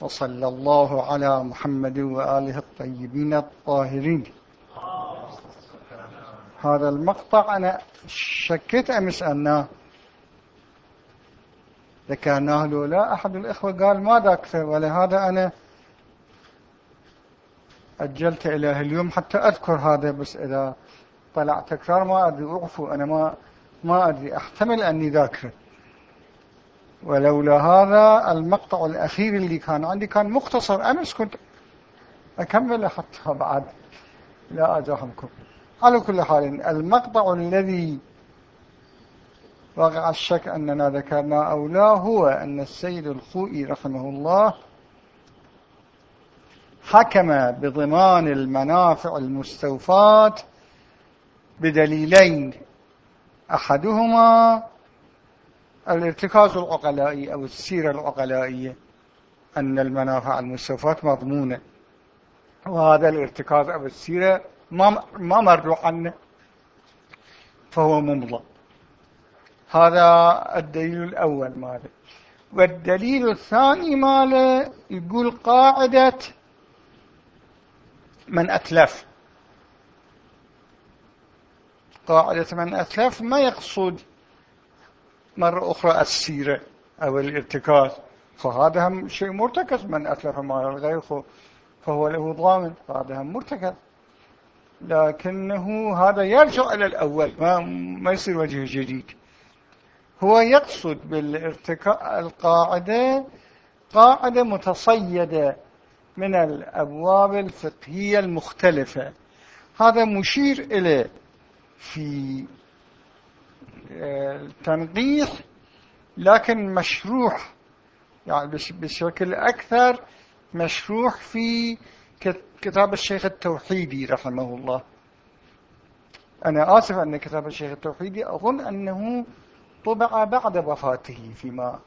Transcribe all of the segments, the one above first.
وصلى الله على محمد وآله الطيبين الطاهرين. هذا المقطع أنا شكيت أمس أنه ذكرناه له لا أحد الإخوة قال ما ذاك ولهذا أنا أجلت إلى اليوم حتى أذكر هذا بس إذا طلع تكرار ما أدري أعفو أنا ما ما أدري أحتمل أني ذاكره ولولا هذا المقطع الأخير اللي كان عندي كان مختصر. أمس كنت أكمله حتى بعد. لا أزاحمكم على كل حال المقطع الذي وقع الشك أننا ذكرنا أو لا هو أن السيد الخوئي رحمه الله حكم بضمان المنافع المستوفات بدليلين. أحدهما الارتكاز العقلائي أو السيرة العقلائية أن المنافع المستوفات مضمونة. وهذا الارتكاز أو السيرة ما ما عنه فهو ممضى. هذا الدليل الأول ماله. والدليل الثاني ماله يقول قاعدة من أتلف. قاعدة من أتلف ما يقصد مرة أخرى السيرة أو الارتكاز. فهذا هم شيء مرتكز. من أتلف مال الغير فهو له ضامن. هذا هم مرتكز. لكنه هذا يرجع إلى الأول. ما, ما يصير وجه جديد. هو يقصد بالارتكاء القاعدة قاعدة متصيدة من الأبواب الفقهية المختلفة. هذا مشير إليه في التنقيح لكن مشروح. يعني بشكل أكثر مشروح في كتاب الشيخ التوحيدي رحمه الله. أنا آسف أن كتاب الشيخ التوحيدي أظن أنه طبع بعد وفاته فيما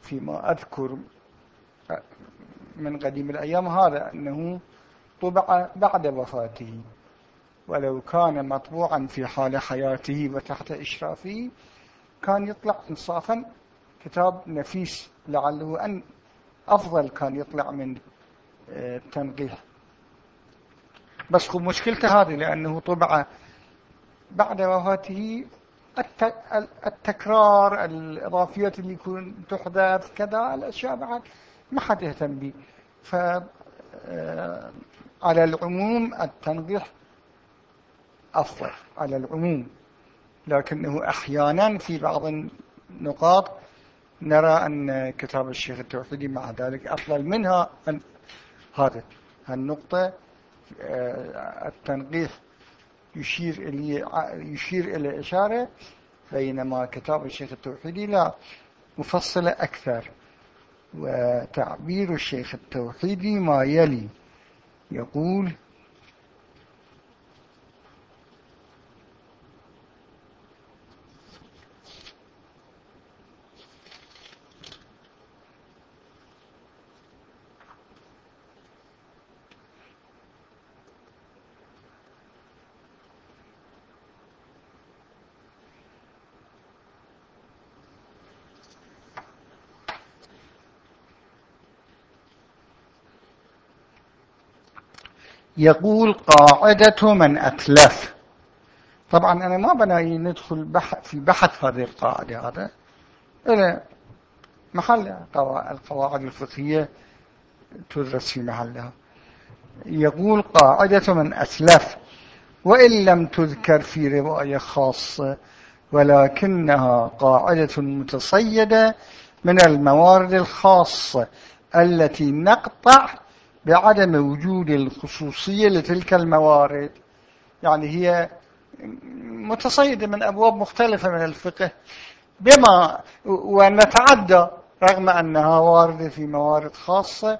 فيما أذكر من قديم الأيام هذا أنه طبع بعد وفاته. ولو كان مطبوعا في حال حياته وتحت إشرافه كان يطلع إنصافا. كتاب نفيس لعله أن أفضل كان يطلع من التنقيح آه، بس خب مشكلته هذه لأنه طبع بعد وفاته التكرار الإضافيات اللي يكون تحدث كذا الأشياء بعد ما حد يهتم به فعلى آه، العموم التنقيح أفضل على العموم. لكنه أحيانا في بعض النقاط نرى أن كتاب الشيخ التوحيدي مع ذلك أفضل منها أن هذا النقطة آه، التنقيح يشير إلي يشير إلى إشارة بينما كتاب الشيخ التوحيدي لا مفصلة أكثر. وتعبير الشيخ التوحيدي ما يلي يقول يقول قاعدة من أتلف. طبعا أنا ما بناي ندخل بحث في بحث هذه القاعدة هذا. إلى محل القواعد الفقهية تدرس في محلها. يقول قاعدة من أتلف. وإن لم تذكر في رواية خاصة ولكنها قاعدة متصيدة من الموارد الخاصة التي نقطع بعدم وجود الخصوصية لتلك الموارد. يعني هي متصيدة من أبواب مختلفة من الفقه. بما ونتعدى رغم أنها واردة في موارد خاصة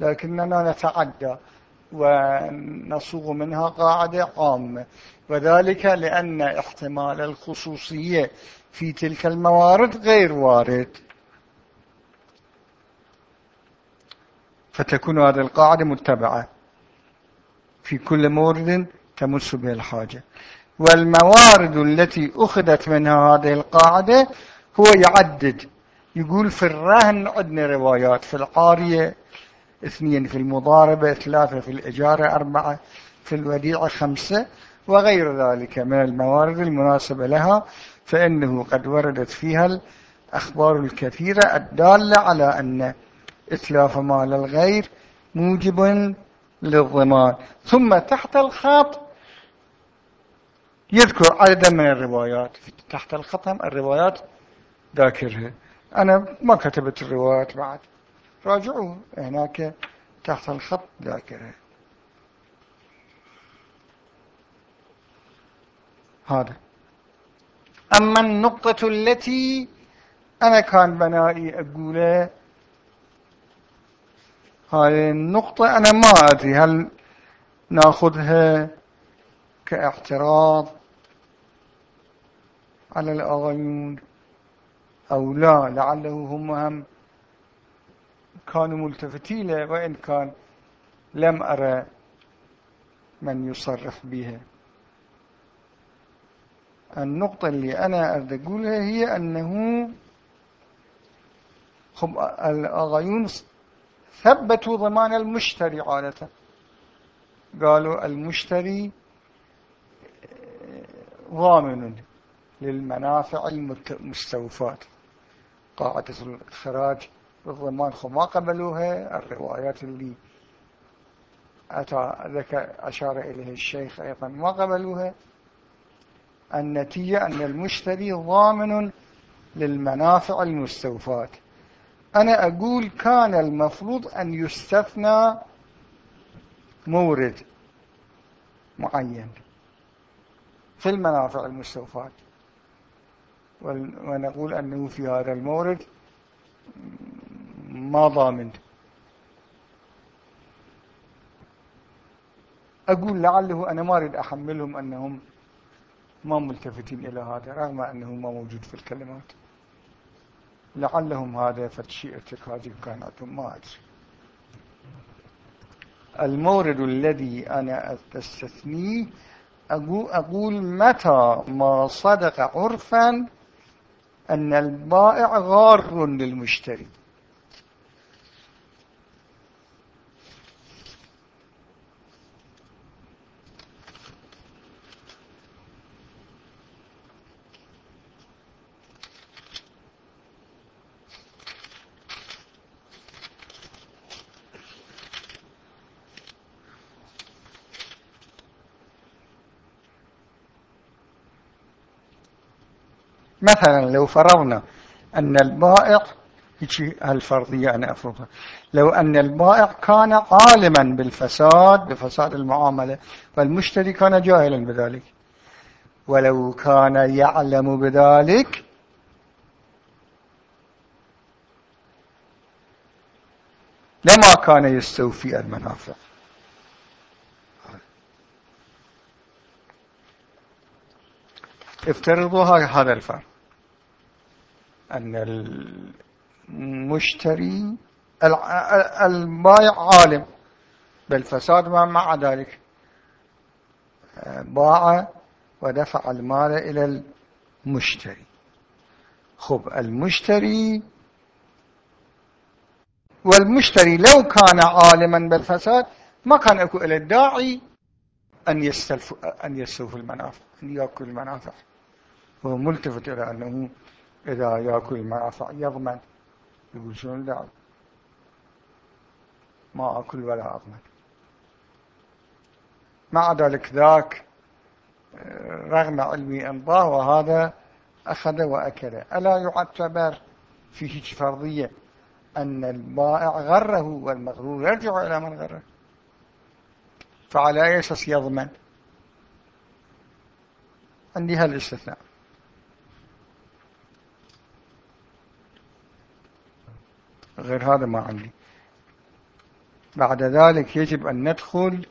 لكننا نتعدى ونصوغ منها قاعدة عامة. وذلك لأن احتمال الخصوصية في تلك الموارد غير وارد. فتكون هذه القاعدة متبعة. في كل مورد تمس به الحاجة. والموارد التي أخذت منها هذه القاعدة هو يعدد. يقول في الرهن عندنا روايات في العارية اثنين في المضاربة ثلاثة في الإجارة أربعة في الوديعة خمسة وغير ذلك من الموارد المناسبة لها فإنه قد وردت فيها الأخبار الكثيرة الدالة على أن إتلاف مال الغير موجب للضمان ثم تحت الخط يذكر عددا من الروايات. تحت الخط هم الروايات ذاكرها. أنا ما كتبت الروايات بعد. راجعوا هناك تحت الخط ذاكرها. هذا. أما النقطة التي أنا كان بنائي أقوله هذه النقطة. أنا ما أدري هل نأخذها كاعتراض على الأغيون أو لا. لعله هم هم كانوا ملتفتين وإن كان لم أرى من يصرح بها. النقطة اللي أنا أريد أقولها هي أنه خب الأغيون ثبتوا ضمان المشتري عادة. قالوا المشتري ضامن للمنافع المستوفات. قاعدة الإخراج بالضمان ما قبلوها. الروايات اللي أتى ذكر أشار إليه الشيخ أيضا ما قبلوها. النتيجة أن المشتري ضامن للمنافع المستوفات. أنا أقول كان المفروض أن يستثنى مورد معين في المنافع المستوفات ونقول أنه في هذا المورد ما ضامن. أقول لعله أنا ما أريد أحملهم أنهم ما ملتفتين إلى هذا رغم أنه ما موجود في الكلمات. لعلهم هذا فتشي ارتكازي كان عندهم ما أدري المورد الذي أنا أستثنيه أقول متى ما صدق عرفا أن البائع غار للمشتري. مثلا لو فرضنا أن البائع هالفرضية أنا أفرضها لو أن البائع كان عالما بالفساد بفساد المعاملة والمشتري كان جاهلا بذلك. ولو كان يعلم بذلك لما كان يستوفي المنافع. افترضوا هذا الفرق أن المشتري البائع عالم بالفساد مع ذلك. باع ودفع المال إلى المشتري. خب المشتري والمشتري لو كان عالما بالفساد ما كان أكو إلى الداعي أن يستلف أن يستوفي المنافع أن يأكل المنافع. هو ملتفت إلى أنه إذا يأكل المنافع يضمن. يقول شنو الدعوة ما أكل ولا أضمن. مع ذلك ذاك رغم علمي أمضاه وهذا أخذ وأكل. ألا يعتبر فيه فرضية أن البائع غره والمغرور يرجع إلى من غره؟ فعلى أي أساس يضمن؟ عندي هالاستثناء غير هذا ما عندي. بعد ذلك يجب أن ندخل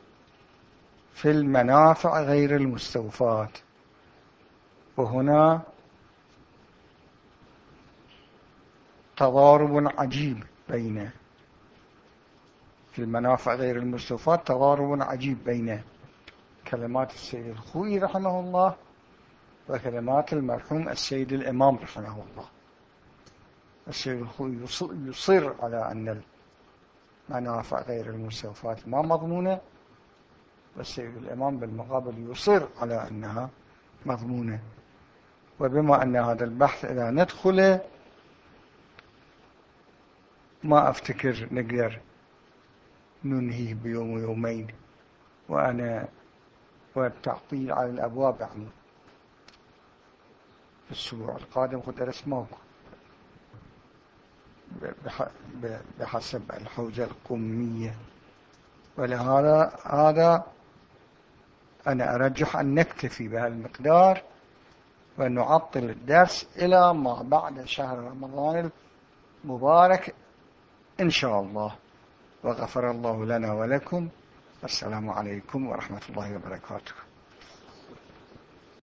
في المنافع غير المستوفات. وهنا تضارب عجيب بين في المنافع غير المستوفات تضارب عجيب بين كلمات السيد الخوي رحمه الله وكلمات المرحوم السيد الإمام رحمه الله. السيد يصر على أن المنافع غير المستوفات ما مضمونة والسيد الإمام بالمقابل يصر على أنها مضمونة. وبما أن هذا البحث إذا ندخل ما أفتكر نقدر ننهيه بيوم ويومين وأنا والتعطيل على الأبواب يعني في الأسبوع القادم قد أسمعكم بحسب الحوزة القمية ولهذا هذا أنا أرجح أن نكتفي بهذا المقدار ونعطل الدرس إلى ما بعد شهر رمضان المبارك إن شاء الله. وغفر الله لنا ولكم. السلام عليكم ورحمة الله وبركاته.